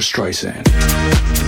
Streisand.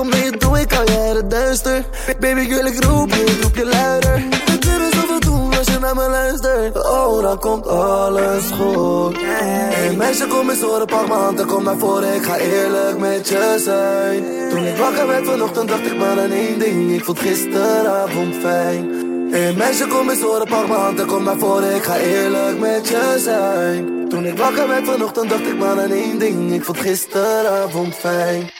Kom je toe, ik uit het duister. Baby girl, ik roep je, roep je luider. We kunnen zoveel doen als je naar me luistert. Oh, dan komt alles goed. Hey meisje, kom eens horen, pak m'n hand en kom naar voren. Ik ga eerlijk met je zijn. Toen ik wakker werd vanochtend, dacht ik maar aan één ding. Ik vond gisteravond fijn. Hey meisje, kom eens horen, pak m'n hand en kom naar voren. Ik ga eerlijk met je zijn. Toen ik wakker werd vanochtend, dacht ik maar aan één ding. Ik vond gisteravond fijn.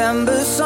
December sun.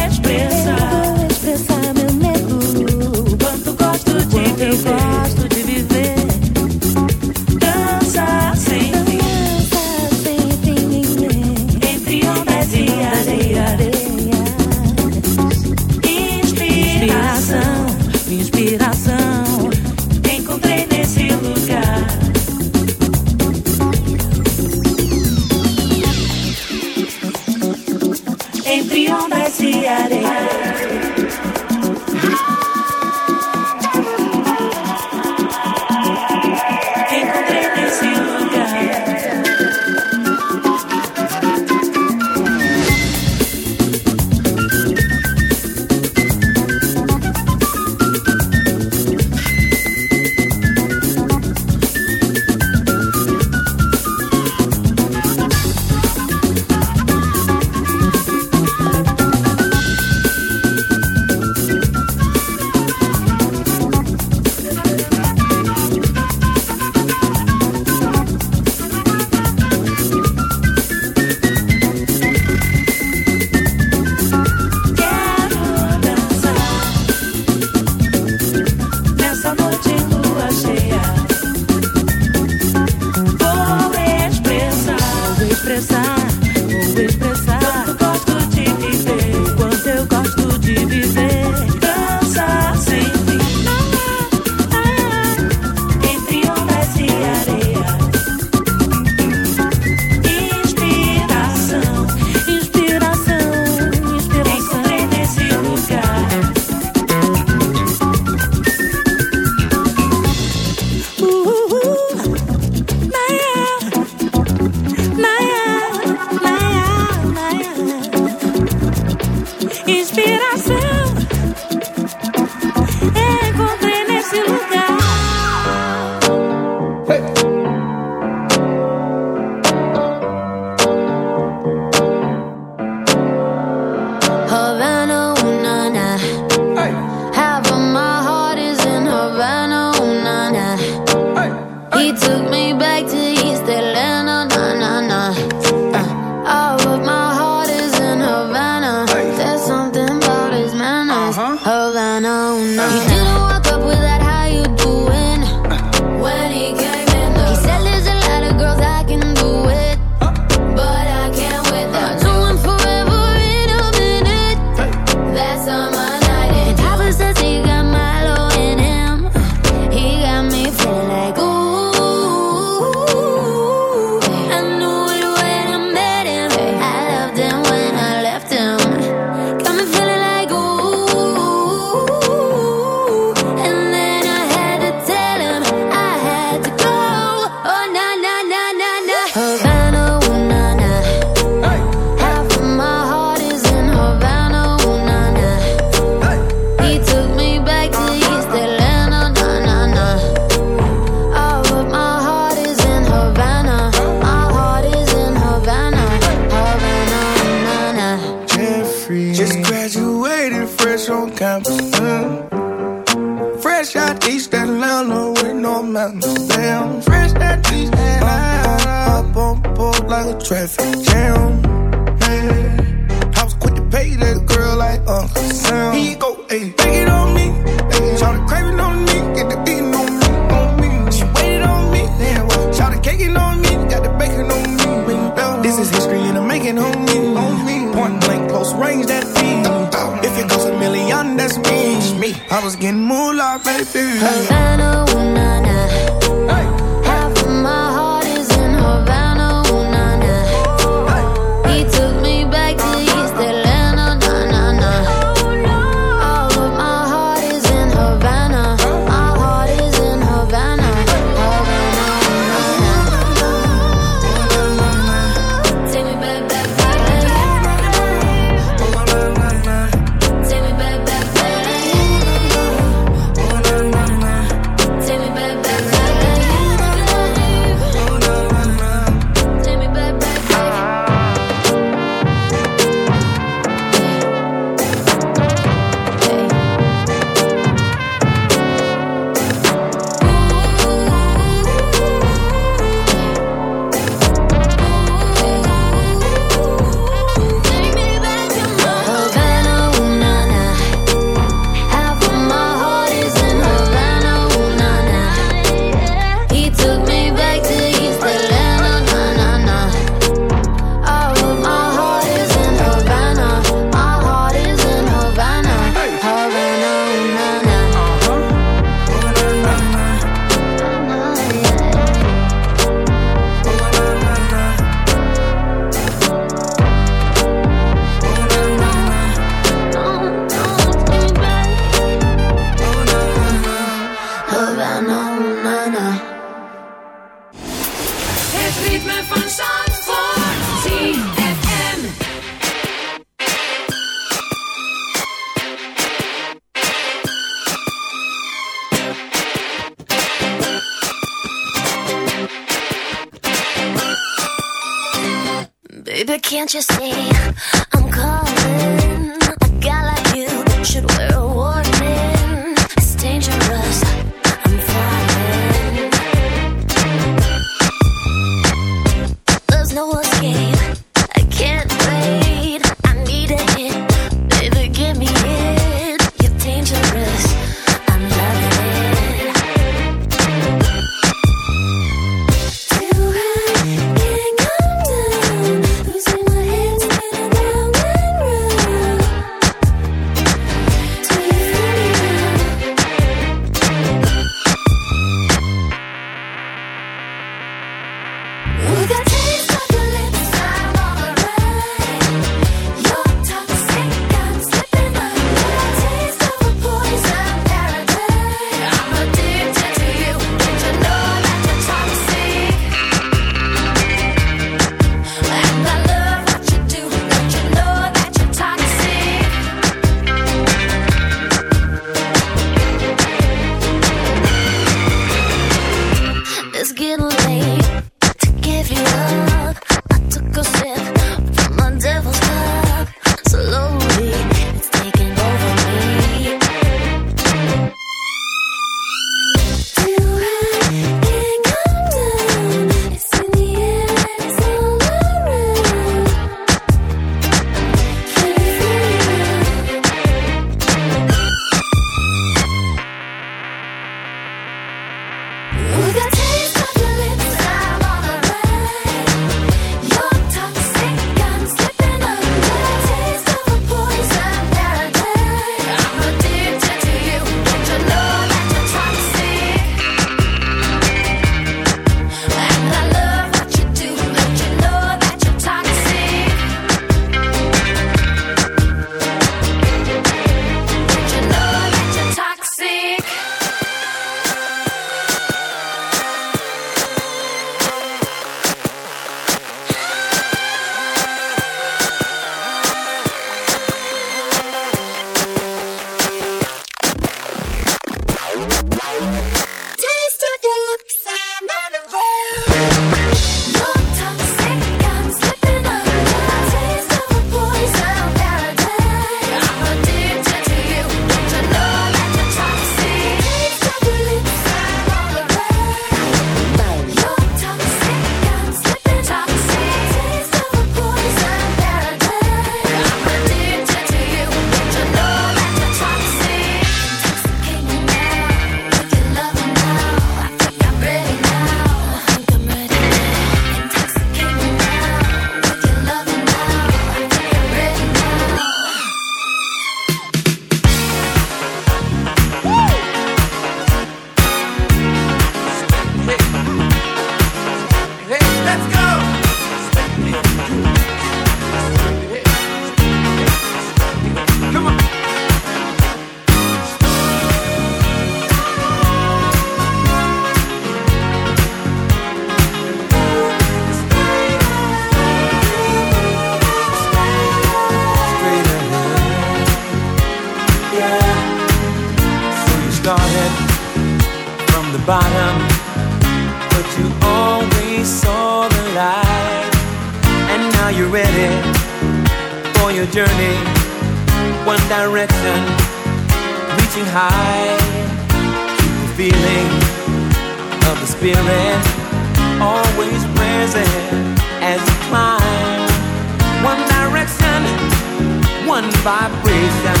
vibration.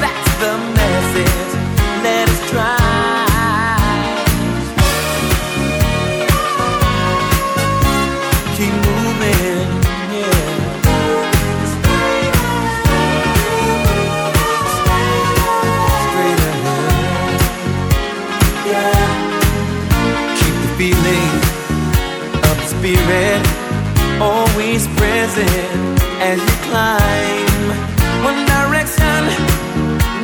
That's the message. Let us try. Keep moving, yeah. Keep the feeling of the spirit always present as you climb.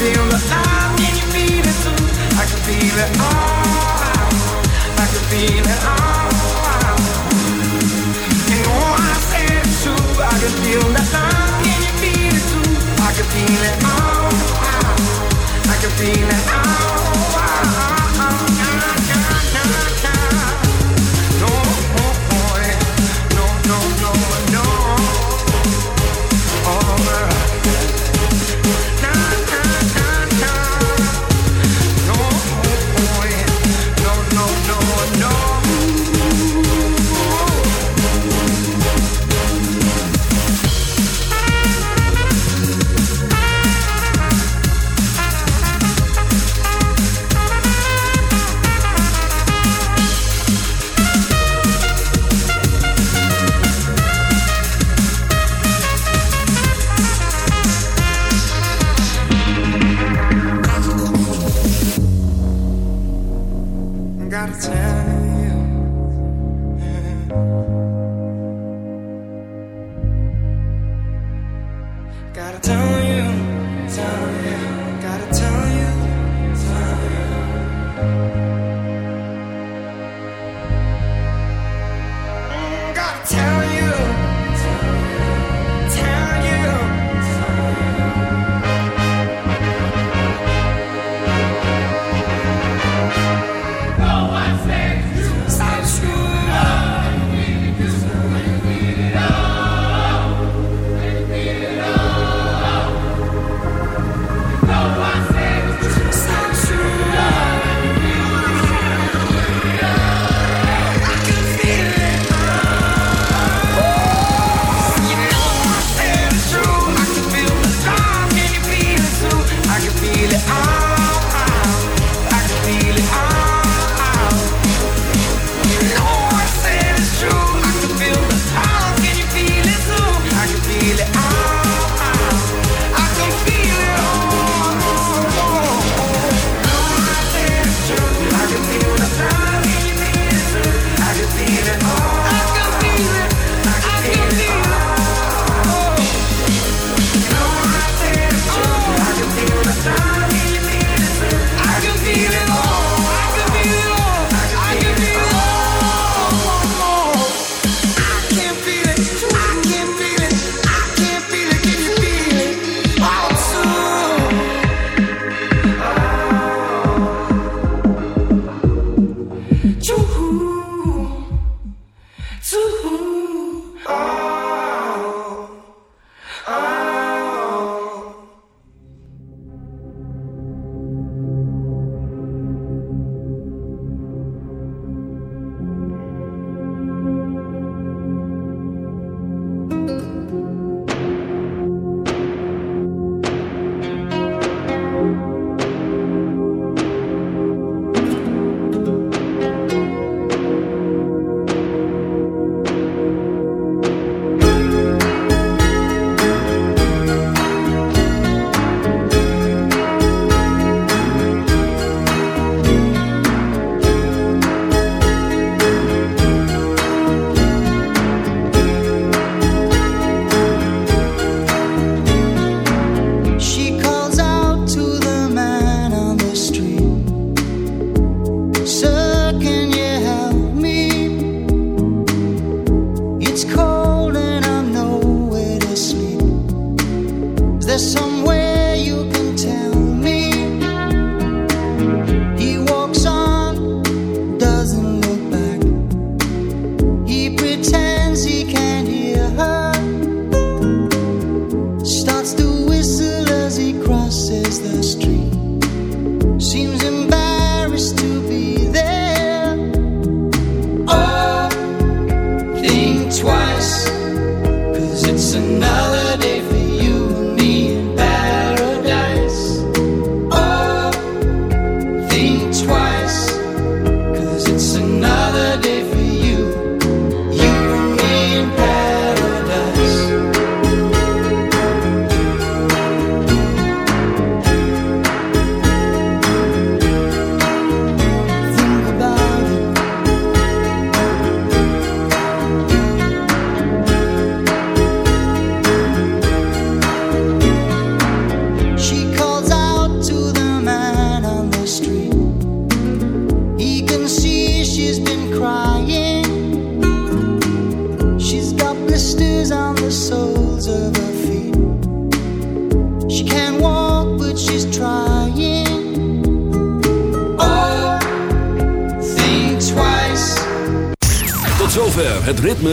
feel love you feel it too. I can feel it all. I can feel it all. I said. I can feel love you feel it too. I can feel it all. I can feel it all.